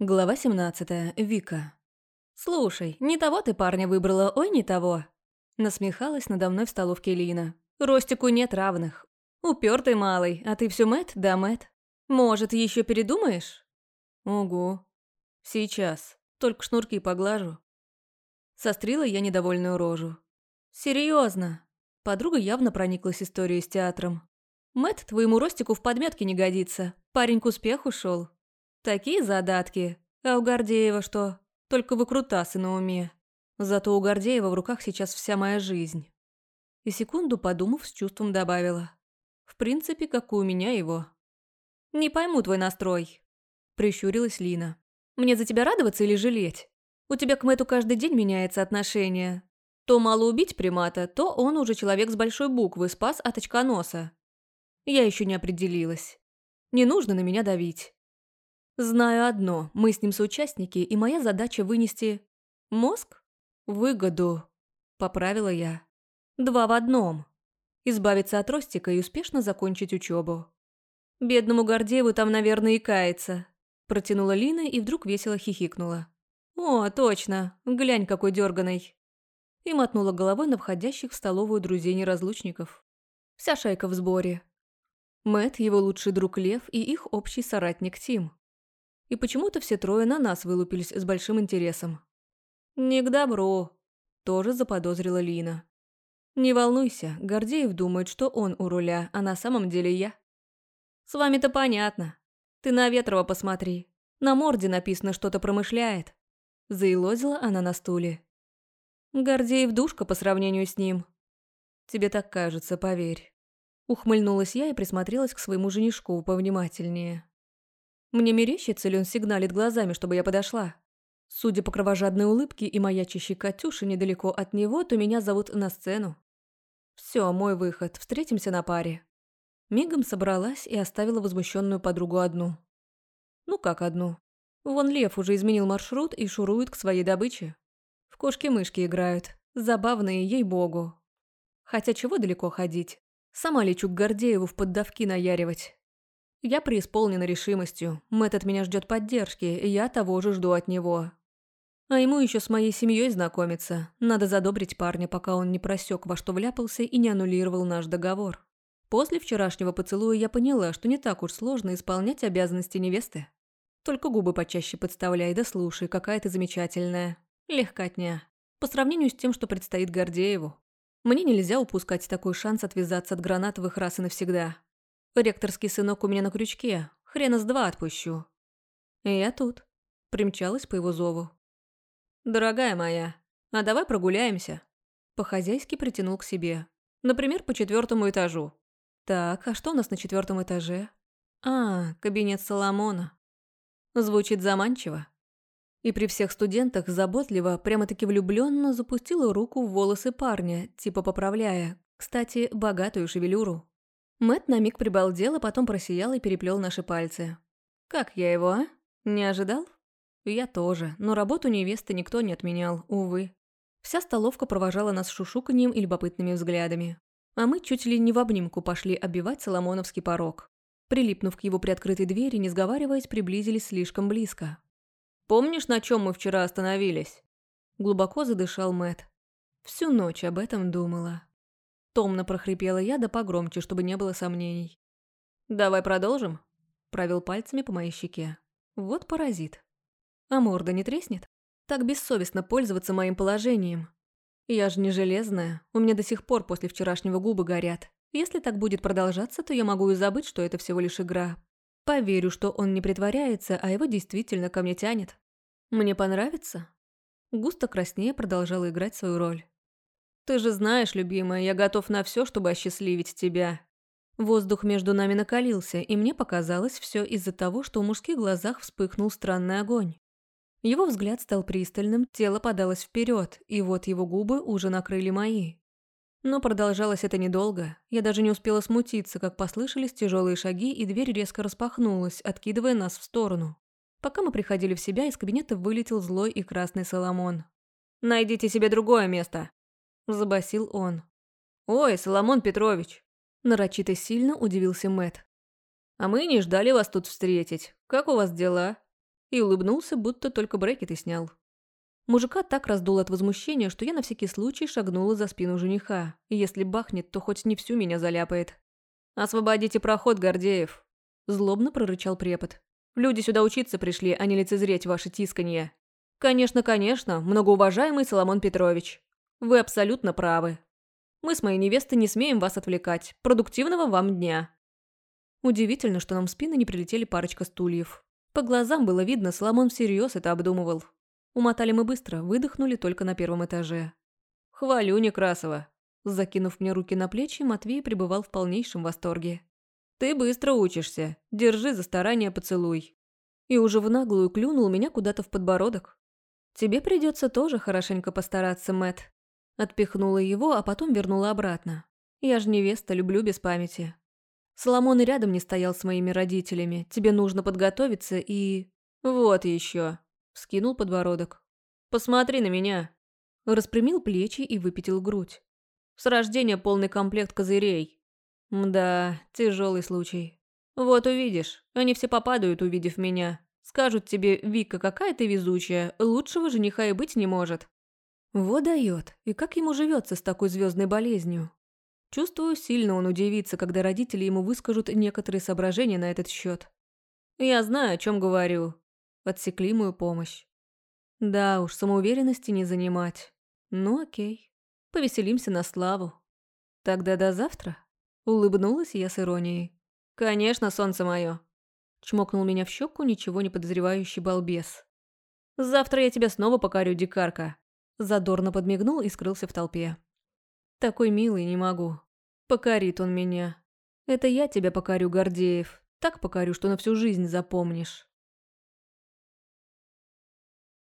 Глава 17. Вика. «Слушай, не того ты парня выбрала, ой, не того!» Насмехалась надо мной в столовке Лина. «Ростику нет равных. Упертый малый, а ты все мэт да мэт. Может, еще передумаешь?» «Угу. Сейчас. Только шнурки поглажу». Сострила я недовольную рожу. Серьезно. Подруга явно прониклась историей с театром. Мэт твоему Ростику в подметке не годится. Парень к успеху шел. Такие задатки. А у Гордеева что? Только выкрутасы на уме. Зато у Гордеева в руках сейчас вся моя жизнь. И секунду подумав, с чувством добавила. В принципе, как и у меня его. «Не пойму твой настрой», – прищурилась Лина. «Мне за тебя радоваться или жалеть? У тебя к Мэту каждый день меняется отношение. То мало убить примата, то он уже человек с большой буквы, спас от очконоса. Я еще не определилась. Не нужно на меня давить. Знаю одно, мы с ним соучастники, и моя задача вынести... Мозг? Выгоду. Поправила я. Два в одном. Избавиться от Ростика и успешно закончить учебу. Бедному Гордееву там, наверное, и кается. Протянула Лина и вдруг весело хихикнула. «О, точно, глянь, какой дерганый. И мотнула головой на входящих в столовую друзей-неразлучников. Вся шайка в сборе. Мэт, его лучший друг Лев и их общий соратник Тим. И почему-то все трое на нас вылупились с большим интересом. «Не к добру», – тоже заподозрила Лина. «Не волнуйся, Гордеев думает, что он у руля, а на самом деле я». «С вами-то понятно. Ты на Ветрова посмотри. На морде написано, что-то промышляет». Заилозила она на стуле. Гордеев душка по сравнению с ним. Тебе так кажется, поверь. Ухмыльнулась я и присмотрелась к своему женишку повнимательнее. Мне мерещится ли он сигналит глазами, чтобы я подошла? Судя по кровожадной улыбке и маячащей Катюше недалеко от него, то меня зовут на сцену. Все, мой выход, встретимся на паре. Мигом собралась и оставила возмущенную подругу одну. Ну как одну? Вон Лев уже изменил маршрут и шурует к своей добыче. В кошки-мышки играют. Забавные, ей-богу. Хотя чего далеко ходить? Сама лечу к Гордееву в поддавки наяривать. Я преисполнена решимостью. Мэтт от меня ждет поддержки, и я того же жду от него. А ему еще с моей семьей знакомиться. Надо задобрить парня, пока он не просек, во что вляпался и не аннулировал наш договор. После вчерашнего поцелуя я поняла, что не так уж сложно исполнять обязанности невесты. Только губы почаще подставляй, да слушай, какая ты замечательная. Легкотня. По сравнению с тем, что предстоит Гордееву. Мне нельзя упускать такой шанс отвязаться от гранатовых раз и навсегда. Ректорский сынок у меня на крючке. Хрена с два отпущу. И я тут. Примчалась по его зову. «Дорогая моя, а давай прогуляемся?» По-хозяйски притянул к себе. Например, по четвертому этажу. Так, а что у нас на четвертом этаже? А, кабинет Соломона. Звучит заманчиво. И при всех студентах заботливо, прямо-таки влюбленно запустила руку в волосы парня, типа поправляя, кстати, богатую шевелюру. Мэт на миг прибалдел, а потом просиял и переплел наши пальцы. «Как я его, а? Не ожидал?» «Я тоже, но работу невесты никто не отменял, увы». Вся столовка провожала нас шушуканьем и любопытными взглядами. А мы чуть ли не в обнимку пошли оббивать Соломоновский порог. Прилипнув к его приоткрытой двери, не сговариваясь, приблизились слишком близко. «Помнишь, на чем мы вчера остановились?» Глубоко задышал Мэт. Всю ночь об этом думала. Томно прохрипела я, да погромче, чтобы не было сомнений. «Давай продолжим?» Провел пальцами по моей щеке. Вот паразит. А морда не треснет? Так бессовестно пользоваться моим положением. Я же не железная, у меня до сих пор после вчерашнего губы горят. Если так будет продолжаться, то я могу и забыть, что это всего лишь игра. Поверю, что он не притворяется, а его действительно ко мне тянет. Мне понравится? Густо краснее продолжала играть свою роль. Ты же знаешь, любимая, я готов на все, чтобы осчастливить тебя. Воздух между нами накалился, и мне показалось все из-за того, что в мужских глазах вспыхнул странный огонь. Его взгляд стал пристальным, тело подалось вперед, и вот его губы уже накрыли мои. Но продолжалось это недолго. Я даже не успела смутиться, как послышались тяжелые шаги, и дверь резко распахнулась, откидывая нас в сторону. Пока мы приходили в себя, из кабинета вылетел злой и красный Соломон. «Найдите себе другое место!» Забасил он. «Ой, Соломон Петрович!» Нарочито сильно удивился Мэт. «А мы не ждали вас тут встретить. Как у вас дела?» И улыбнулся, будто только брекеты снял. Мужика так раздул от возмущения, что я на всякий случай шагнула за спину жениха. Если бахнет, то хоть не всю меня заляпает. «Освободите проход, Гордеев!» Злобно прорычал препод. «Люди сюда учиться пришли, а не лицезреть ваши тисканье». «Конечно, конечно, многоуважаемый Соломон Петрович. Вы абсолютно правы. Мы с моей невестой не смеем вас отвлекать. Продуктивного вам дня!» Удивительно, что нам в спины не прилетели парочка стульев. По глазам было видно, Соломон всерьез это обдумывал. Умотали мы быстро, выдохнули только на первом этаже. «Хвалю Некрасова!» Закинув мне руки на плечи, Матвей пребывал в полнейшем восторге. «Ты быстро учишься. Держи за старание поцелуй». И уже в наглую клюнул меня куда-то в подбородок. «Тебе придется тоже хорошенько постараться, Мэт. Отпихнула его, а потом вернула обратно. «Я же невеста, люблю без памяти. Соломон и рядом не стоял с моими родителями. Тебе нужно подготовиться и... Вот еще. Скинул подбородок. Посмотри на меня. Распрямил плечи и выпятил грудь. С рождения полный комплект козырей. Да, тяжелый случай. Вот увидишь. Они все попадают, увидев меня. Скажут тебе, Вика, какая ты везучая, лучшего жениха и быть не может. Вот дает. И как ему живется с такой звездной болезнью? Чувствую, сильно он удивится, когда родители ему выскажут некоторые соображения на этот счет. Я знаю, о чем говорю. Отсекли мою помощь. Да уж, самоуверенности не занимать. Ну окей. Повеселимся на славу. Тогда до завтра? Улыбнулась я с иронией. Конечно, солнце мое. Чмокнул меня в щеку ничего не подозревающий балбес. Завтра я тебя снова покорю, дикарка. Задорно подмигнул и скрылся в толпе. Такой милый не могу. Покорит он меня. Это я тебя покорю, Гордеев. Так покорю, что на всю жизнь запомнишь.